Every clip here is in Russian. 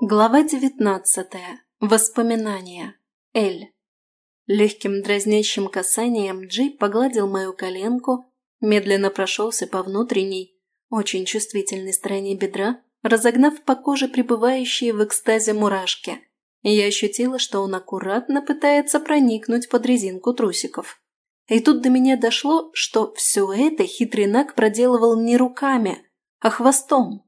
Глава девятнадцатая. Воспоминания. Эль. Легким дразнящим касанием Джей погладил мою коленку, медленно прошелся по внутренней, очень чувствительной стороне бедра, разогнав по коже пребывающие в экстазе мурашки. Я ощутила, что он аккуратно пытается проникнуть под резинку трусиков. И тут до меня дошло, что все это хитренак проделывал не руками, а хвостом.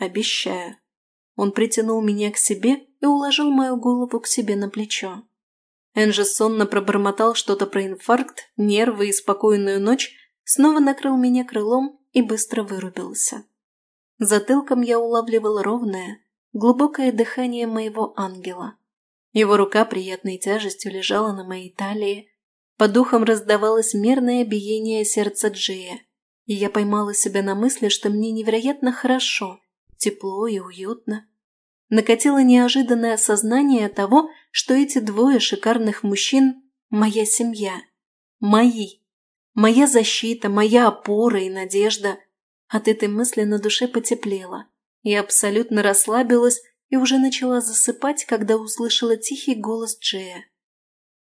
обещаю. Он притянул меня к себе и уложил мою голову к себе на плечо. Энджи сонно пробормотал что-то про инфаркт, нервы и спокойную ночь, снова накрыл меня крылом и быстро вырубился. Затылком я улавливал ровное, глубокое дыхание моего ангела. Его рука приятной тяжестью лежала на моей талии, по духам раздавалось мерное биение сердца Джея, и я поймала себя на мысли, что мне невероятно хорошо – тепло и уютно. Накатило неожиданное осознание того, что эти двое шикарных мужчин – моя семья, мои, моя защита, моя опора и надежда. От этой мысли на душе потеплело. Я абсолютно расслабилась и уже начала засыпать, когда услышала тихий голос Джея.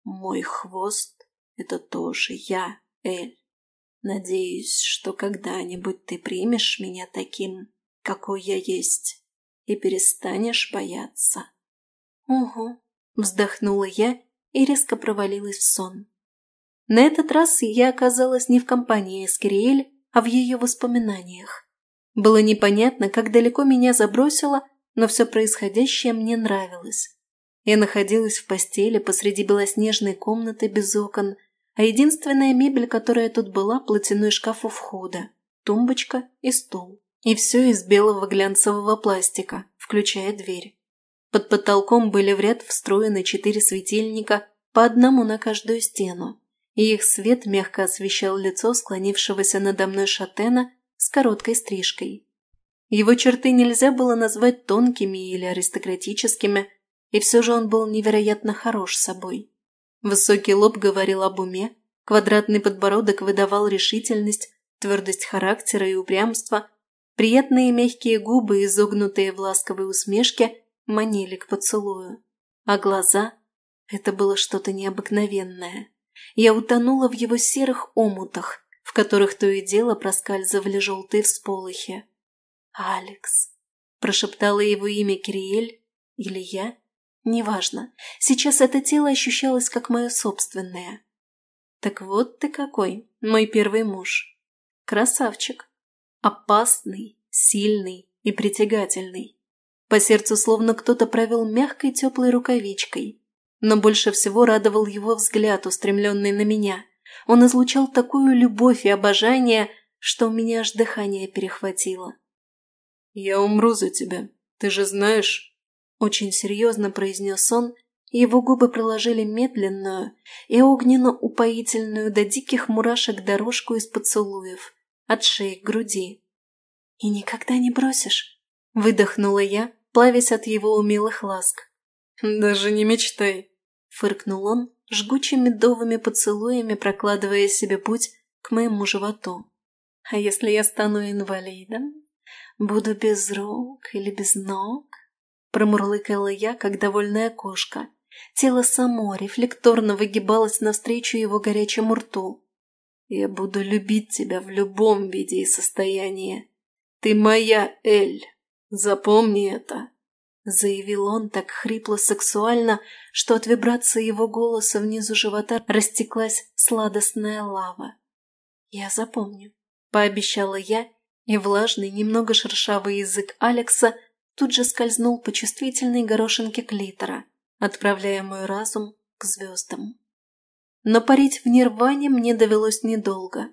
«Мой хвост – это тоже я, Эль. Надеюсь, что когда-нибудь ты примешь меня таким» какой я есть, и перестанешь бояться. Угу, вздохнула я и резко провалилась в сон. На этот раз я оказалась не в компании Эскириэль, а в ее воспоминаниях. Было непонятно, как далеко меня забросило, но все происходящее мне нравилось. Я находилась в постели посреди белоснежной комнаты без окон, а единственная мебель, которая тут была, платяной шкаф у входа, тумбочка и стол и все из белого глянцевого пластика, включая дверь. Под потолком были в ряд встроены четыре светильника, по одному на каждую стену, и их свет мягко освещал лицо склонившегося надо мной шатена с короткой стрижкой. Его черты нельзя было назвать тонкими или аристократическими, и все же он был невероятно хорош собой. Высокий лоб говорил об уме, квадратный подбородок выдавал решительность, твердость характера и упрямство – Приятные мягкие губы, изогнутые в ласковой усмешке, манили к поцелую. А глаза – это было что-то необыкновенное. Я утонула в его серых омутах, в которых то и дело проскальзывали желтые всполохи. «Алекс», – прошептала его имя Кириэль, или я, неважно. Сейчас это тело ощущалось как мое собственное. «Так вот ты какой, мой первый муж. Красавчик» опасный, сильный и притягательный. По сердцу словно кто-то провел мягкой теплой рукавичкой. Но больше всего радовал его взгляд, устремленный на меня. Он излучал такую любовь и обожание, что у меня аж дыхание перехватило. «Я умру за тебя, ты же знаешь», – очень серьезно произнес он, и его губы проложили медленную и огненно-упоительную до диких мурашек дорожку из поцелуев – от шеи к груди. «И никогда не бросишь?» – выдохнула я, плавясь от его умелых ласк. «Даже не мечтай!» – фыркнул он, жгучими медовыми поцелуями прокладывая себе путь к моему животу. «А если я стану инвалидом? Буду без рук или без ног?» – промурлыкала я, как довольная кошка. Тело само рефлекторно выгибалось навстречу его горячему рту. Я буду любить тебя в любом виде и состоянии. Ты моя, Эль. Запомни это. Заявил он так хрипло-сексуально, что от вибрации его голоса внизу живота растеклась сладостная лава. «Я запомню», — пообещала я, и влажный, немного шершавый язык Алекса тут же скользнул по чувствительной горошинке клитора, отправляя мой разум к звездам. Но парить в нирване мне довелось недолго.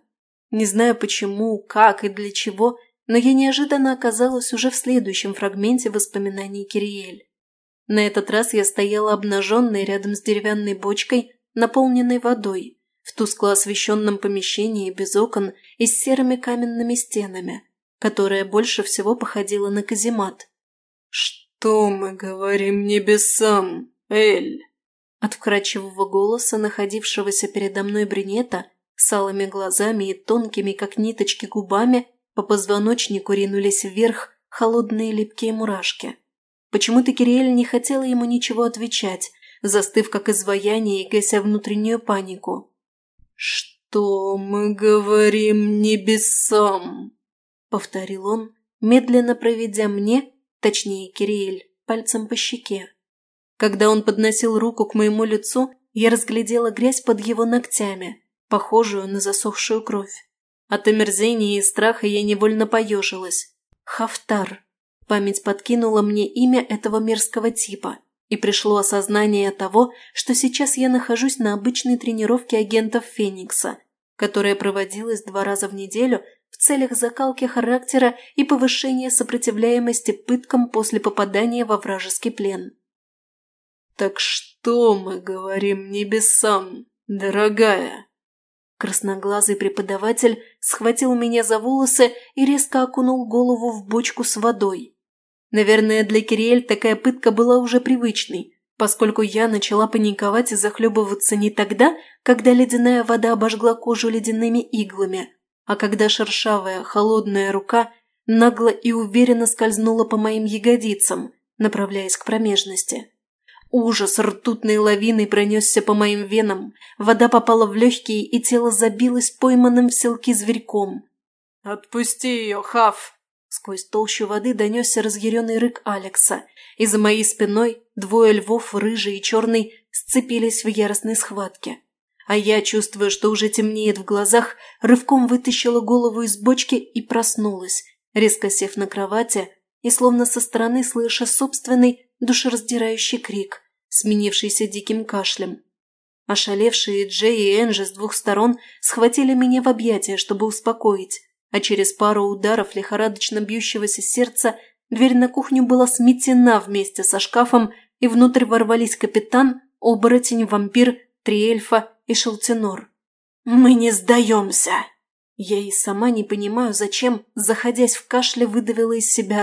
Не знаю почему, как и для чего, но я неожиданно оказалась уже в следующем фрагменте воспоминаний Кириэль. На этот раз я стояла обнаженной рядом с деревянной бочкой, наполненной водой, в тускло освещенном помещении без окон и с серыми каменными стенами, которая больше всего походила на каземат. «Что мы говорим небесам, Эль?» От вкрадчивого голоса, находившегося передо мной брюнета, с алыми глазами и тонкими, как ниточки, губами, по позвоночнику ринулись вверх холодные липкие мурашки. Почему-то Кириэль не хотела ему ничего отвечать, застыв как изваяние и гася внутреннюю панику. «Что мы говорим небесам?» — повторил он, медленно проведя мне, точнее Кириэль, пальцем по щеке. Когда он подносил руку к моему лицу, я разглядела грязь под его ногтями, похожую на засохшую кровь. От омерзения и страха я невольно поежилась. Хафтар. Память подкинула мне имя этого мерзкого типа, и пришло осознание того, что сейчас я нахожусь на обычной тренировке агентов Феникса, которая проводилась два раза в неделю в целях закалки характера и повышения сопротивляемости пыткам после попадания во вражеский плен. Так что мы говорим небесам, дорогая?» Красноглазый преподаватель схватил меня за волосы и резко окунул голову в бочку с водой. Наверное, для Кириэль такая пытка была уже привычной, поскольку я начала паниковать и захлебываться не тогда, когда ледяная вода обожгла кожу ледяными иглами, а когда шершавая, холодная рука нагло и уверенно скользнула по моим ягодицам, направляясь к промежности. Ужас ртутной лавиной пронесся по моим венам, вода попала в легкие, и тело забилось пойманным в селке зверьком. «Отпусти ее, Хав!» Сквозь толщу воды донесся разъяренный рык Алекса, и за моей спиной двое львов, рыжий и черный, сцепились в яростной схватке. А я, чувствуя, что уже темнеет в глазах, рывком вытащила голову из бочки и проснулась, резко сев на кровати, и словно со стороны слыша собственный душераздирающий крик, сменившийся диким кашлем. Ошалевшие Джей и Энджи с двух сторон схватили меня в объятия, чтобы успокоить, а через пару ударов лихорадочно бьющегося сердца дверь на кухню была сметена вместе со шкафом, и внутрь ворвались капитан, оборотень, вампир, три эльфа и шелтенор. «Мы не сдаемся!» Я и сама не понимаю, зачем, заходясь в кашле, выдавила из себя